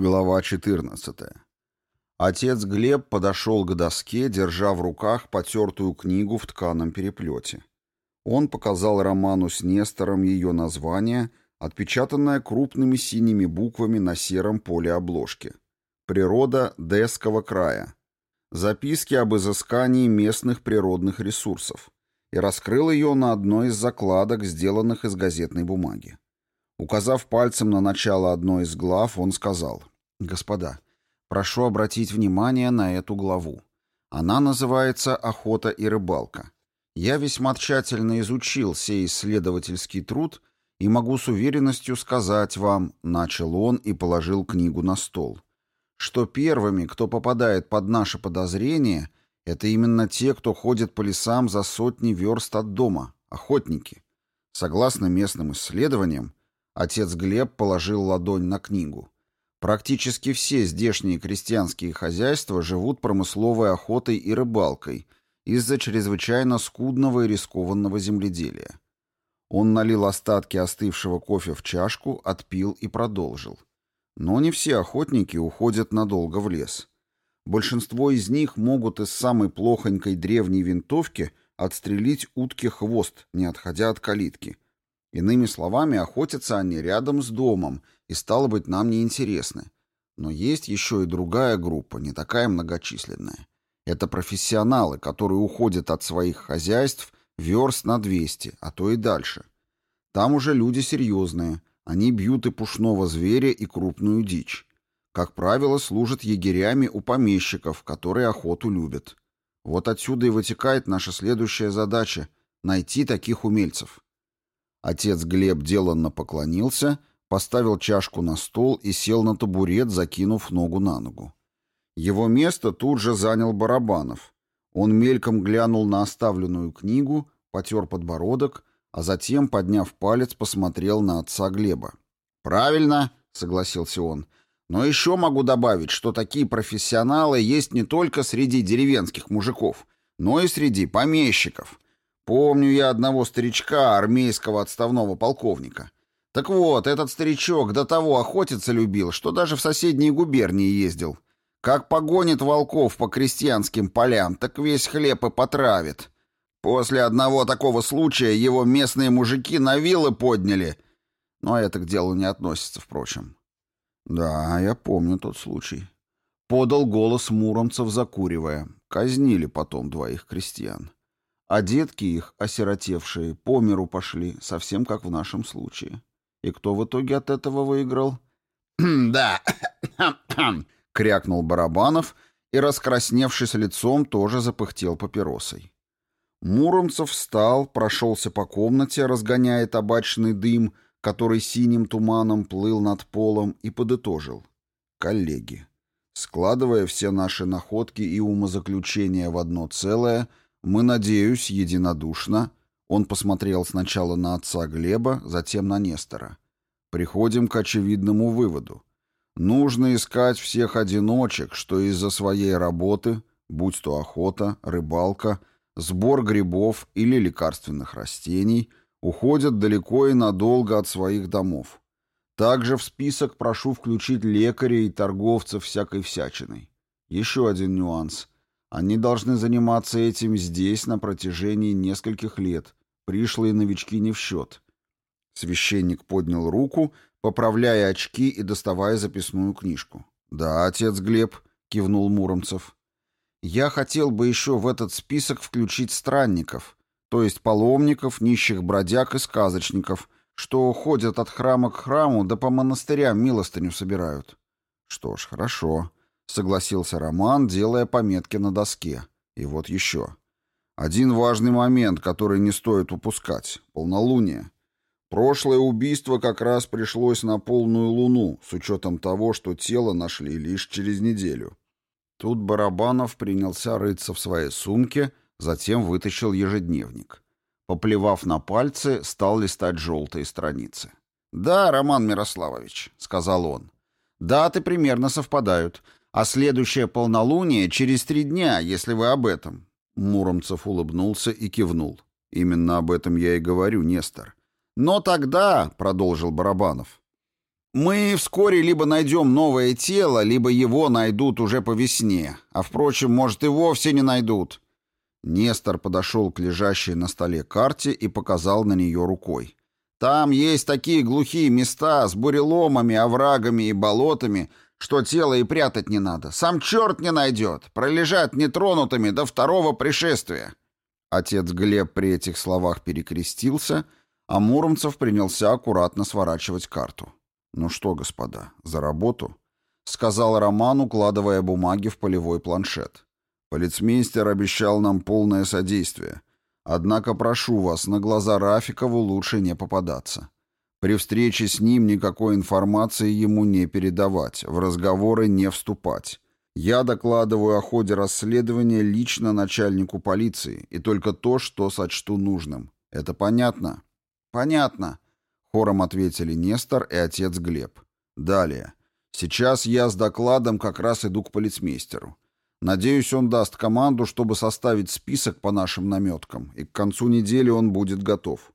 Глава 14. Отец Глеб подошел к доске, держа в руках потертую книгу в тканом переплете. Он показал Роману с Нестором ее название, отпечатанное крупными синими буквами на сером поле обложки. «Природа Десского края». Записки об изыскании местных природных ресурсов. И раскрыл ее на одной из закладок, сделанных из газетной бумаги. Указав пальцем на начало одной из глав, он сказал Господа, прошу обратить внимание на эту главу. Она называется «Охота и рыбалка». Я весьма тщательно изучил сей исследовательский труд и могу с уверенностью сказать вам, начал он и положил книгу на стол, что первыми, кто попадает под наше подозрение, это именно те, кто ходит по лесам за сотни верст от дома, охотники. Согласно местным исследованиям, отец Глеб положил ладонь на книгу. Практически все здешние крестьянские хозяйства живут промысловой охотой и рыбалкой из-за чрезвычайно скудного и рискованного земледелия. Он налил остатки остывшего кофе в чашку, отпил и продолжил. Но не все охотники уходят надолго в лес. Большинство из них могут из самой плохонькой древней винтовки отстрелить утки хвост, не отходя от калитки – Иными словами, охотятся они рядом с домом и, стало быть, нам неинтересны. Но есть еще и другая группа, не такая многочисленная. Это профессионалы, которые уходят от своих хозяйств верст на 200, а то и дальше. Там уже люди серьезные, они бьют и пушного зверя, и крупную дичь. Как правило, служат егерями у помещиков, которые охоту любят. Вот отсюда и вытекает наша следующая задача – найти таких умельцев. Отец Глеб деланно поклонился, поставил чашку на стол и сел на табурет, закинув ногу на ногу. Его место тут же занял Барабанов. Он мельком глянул на оставленную книгу, потер подбородок, а затем, подняв палец, посмотрел на отца Глеба. «Правильно», — согласился он, — «но еще могу добавить, что такие профессионалы есть не только среди деревенских мужиков, но и среди помещиков». Помню я одного старичка, армейского отставного полковника. Так вот, этот старичок до того охотиться любил, что даже в соседние губернии ездил. Как погонит волков по крестьянским полям, так весь хлеб и потравит. После одного такого случая его местные мужики на вилы подняли. Но это к делу не относится, впрочем. Да, я помню тот случай. Подал голос Муромцев, закуривая. Казнили потом двоих крестьян. А детки их, осиротевшие, по миру пошли, совсем как в нашем случае. И кто в итоге от этого выиграл? «Да!» — крякнул Барабанов и, раскрасневшись лицом, тоже запыхтел папиросой. Муромцев встал, прошелся по комнате, разгоняя табачный дым, который синим туманом плыл над полом, и подытожил. «Коллеги, складывая все наши находки и умозаключения в одно целое — мы, надеюсь, единодушно...» Он посмотрел сначала на отца Глеба, затем на Нестора. «Приходим к очевидному выводу. Нужно искать всех одиночек, что из-за своей работы, будь то охота, рыбалка, сбор грибов или лекарственных растений, уходят далеко и надолго от своих домов. Также в список прошу включить лекарей и торговцев всякой всячиной. Еще один нюанс – они должны заниматься этим здесь на протяжении нескольких лет. Пришлые новички не в счет. Священник поднял руку, поправляя очки и доставая записную книжку. «Да, отец Глеб», — кивнул Муромцев. «Я хотел бы еще в этот список включить странников, то есть паломников, нищих бродяг и сказочников, что ходят от храма к храму да по монастырям милостыню собирают». «Что ж, хорошо», согласился Роман, делая пометки на доске. И вот еще. Один важный момент, который не стоит упускать — полнолуние. Прошлое убийство как раз пришлось на полную луну, с учетом того, что тело нашли лишь через неделю. Тут Барабанов принялся рыться в своей сумке, затем вытащил ежедневник. Поплевав на пальцы, стал листать желтые страницы. «Да, Роман Мирославович», — сказал он. «Даты примерно совпадают. А следующее полнолуние через три дня, если вы об этом». Муромцев улыбнулся и кивнул. «Именно об этом я и говорю, Нестор». «Но тогда», — продолжил Барабанов, — «мы вскоре либо найдем новое тело, либо его найдут уже по весне, а, впрочем, может, и вовсе не найдут». Нестор подошел к лежащей на столе карте и показал на нее рукой. «Там есть такие глухие места с буреломами, оврагами и болотами, что тело и прятать не надо. Сам черт не найдет. Пролежат нетронутыми до второго пришествия». Отец Глеб при этих словах перекрестился, а Муромцев принялся аккуратно сворачивать карту. «Ну что, господа, за работу?» — сказал Роман, укладывая бумаги в полевой планшет. «Полицмейстер обещал нам полное содействие. Однако прошу вас, на глаза Рафикову лучше не попадаться. При встрече с ним никакой информации ему не передавать, в разговоры не вступать. Я докладываю о ходе расследования лично начальнику полиции, и только то, что сочту нужным. Это понятно? Понятно, хором ответили Нестор и отец Глеб. Далее. Сейчас я с докладом как раз иду к полицмейстеру. Надеюсь, он даст команду, чтобы составить список по нашим наметкам, и к концу недели он будет готов.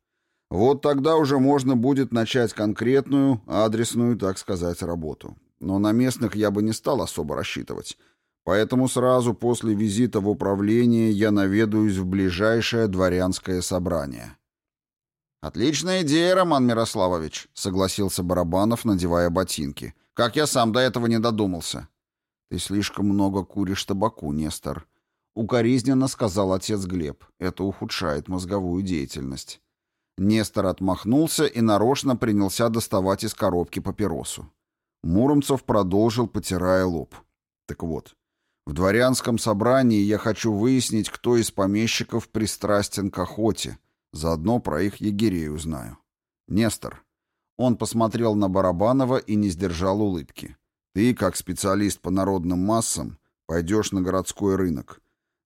Вот тогда уже можно будет начать конкретную, адресную, так сказать, работу. Но на местных я бы не стал особо рассчитывать. Поэтому сразу после визита в управление я наведаюсь в ближайшее дворянское собрание. «Отличная идея, Роман Мирославович», — согласился Барабанов, надевая ботинки. «Как я сам до этого не додумался». «Ты слишком много куришь табаку, Нестор», — укоризненно сказал отец Глеб. «Это ухудшает мозговую деятельность». Нестор отмахнулся и нарочно принялся доставать из коробки папиросу. Муромцев продолжил, потирая лоб. «Так вот, в дворянском собрании я хочу выяснить, кто из помещиков пристрастен к охоте. Заодно про их егерей узнаю. Нестор». Он посмотрел на Барабанова и не сдержал улыбки. «Ты, как специалист по народным массам, пойдешь на городской рынок.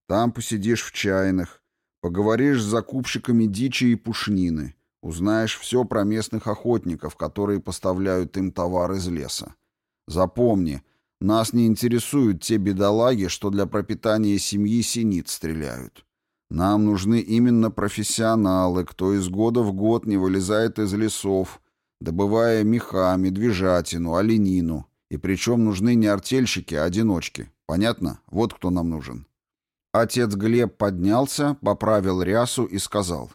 Там посидишь в чайных, Поговоришь с закупщиками дичи и пушнины, узнаешь все про местных охотников, которые поставляют им товар из леса. Запомни, нас не интересуют те бедолаги, что для пропитания семьи синиц стреляют. Нам нужны именно профессионалы, кто из года в год не вылезает из лесов, добывая меха, медвежатину, оленину. И причем нужны не артельщики, а одиночки. Понятно? Вот кто нам нужен. Отец Глеб поднялся, поправил рясу и сказал.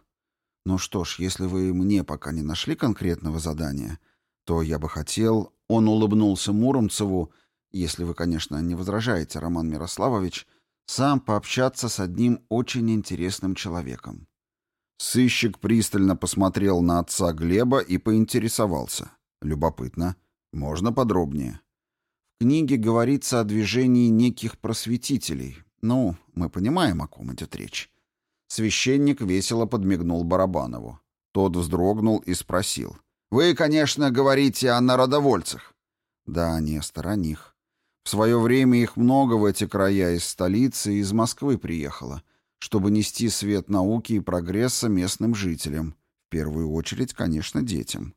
«Ну что ж, если вы мне пока не нашли конкретного задания, то я бы хотел...» Он улыбнулся Муромцеву, если вы, конечно, не возражаете, Роман Мирославович, сам пообщаться с одним очень интересным человеком. Сыщик пристально посмотрел на отца Глеба и поинтересовался. Любопытно. Можно подробнее? В книге говорится о движении неких просветителей, ну, мы понимаем, о ком идет речь. Священник весело подмигнул Барабанову. Тот вздрогнул и спросил. «Вы, конечно, говорите о народовольцах». «Да, не о них. В свое время их много в эти края из столицы и из Москвы приехало, чтобы нести свет науки и прогресса местным жителям, в первую очередь, конечно, детям.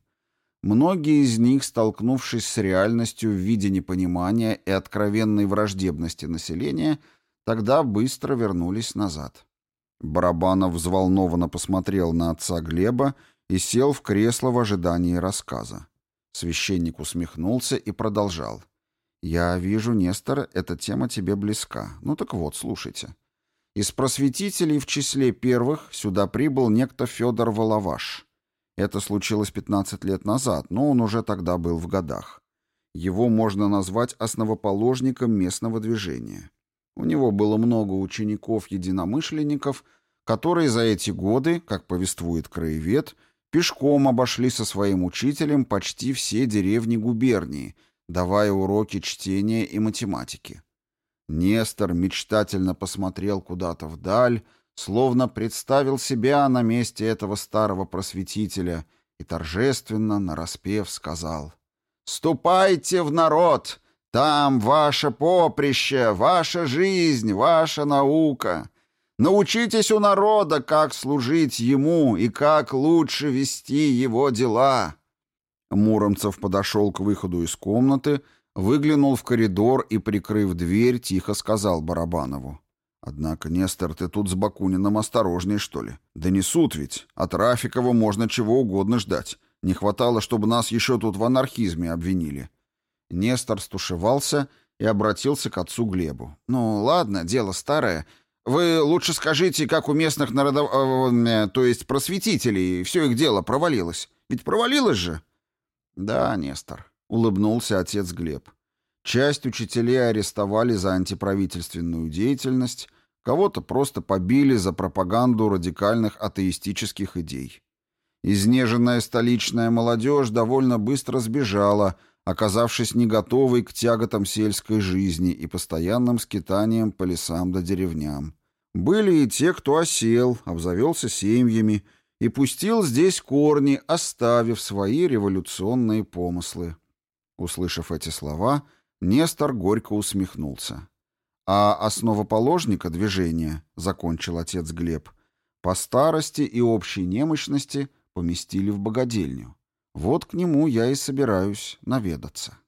Многие из них, столкнувшись с реальностью в виде непонимания и откровенной враждебности населения, — Тогда быстро вернулись назад. Барабанов взволнованно посмотрел на отца Глеба и сел в кресло в ожидании рассказа. Священник усмехнулся и продолжал. «Я вижу, Нестор, эта тема тебе близка. Ну так вот, слушайте. Из просветителей в числе первых сюда прибыл некто Федор Воловаш. Это случилось 15 лет назад, но он уже тогда был в годах. Его можно назвать основоположником местного движения. У него было много учеников-единомышленников, которые за эти годы, как повествует краевед, пешком обошли со своим учителем почти все деревни губернии, давая уроки чтения и математики. Нестор мечтательно посмотрел куда-то вдаль, словно представил себя на месте этого старого просветителя и торжественно, нараспев, сказал «Ступайте в народ! Там ваше поприще, ваша жизнь, ваша наука. Научитесь у народа, как служить ему и как лучше вести его дела». Муромцев подошел к выходу из комнаты, выглянул в коридор и, прикрыв дверь, тихо сказал Барабанову. «Однако, Нестор, ты тут с Бакуниным осторожней, что ли? Донесут да ведь. От Рафикова можно чего угодно ждать. Не хватало, чтобы нас еще тут в анархизме обвинили. Нестор стушевался и обратился к отцу Глебу. «Ну, ладно, дело старое. Вы лучше скажите, как у местных народов... Э, э, э, э то есть просветителей все их дело провалилось. Ведь провалилось же!» «Да, Нестор», — улыбнулся отец Глеб. Часть учителей арестовали за антиправительственную деятельность, кого-то просто побили за пропаганду радикальных атеистических идей. Изнеженная столичная молодежь довольно быстро сбежала — оказавшись не готовой к тяготам сельской жизни и постоянным скитаниям по лесам да деревням. Были и те, кто осел, обзавелся семьями и пустил здесь корни, оставив свои революционные помыслы. Услышав эти слова, Нестор горько усмехнулся. А основоположника движения, закончил отец Глеб, по старости и общей немощности поместили в богадельню. Вот к нему я и собираюсь наведаться.